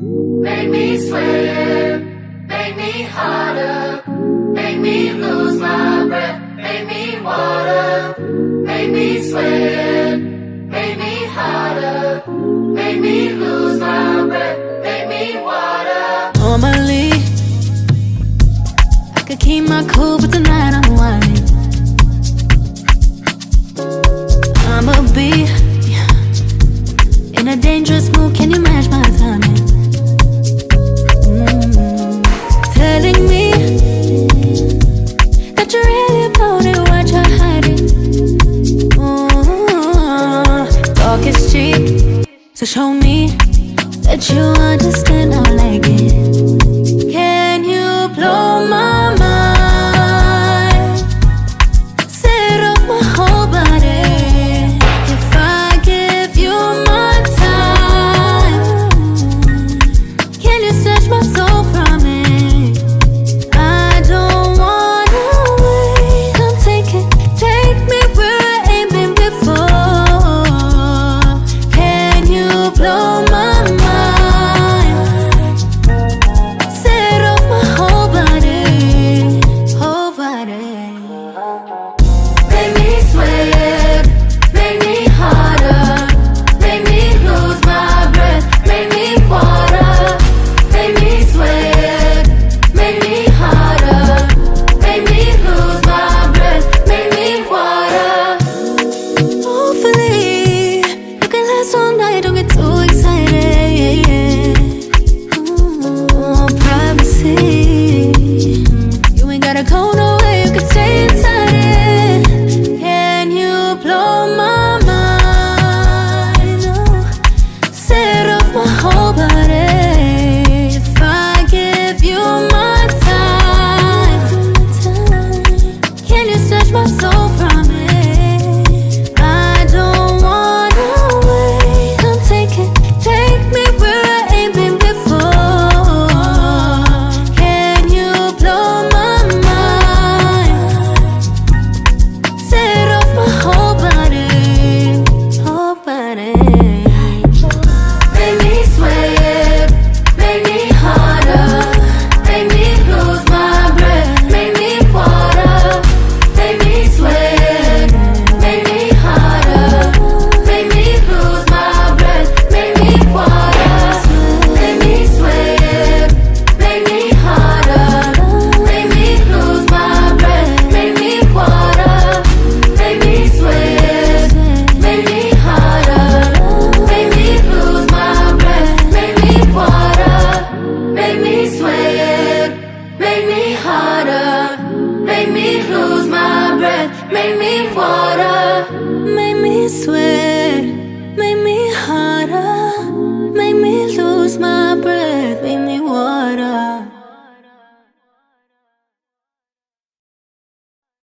Make me sweat, make me harder, make me lose my breath, make me water, make me sweat, make me harder, make me lose my breath, make me water. Normally, I could keep my cool, but tonight I'm whining. I'm a bee. So show me that you understand I like it. made me water, made me sweat, made me.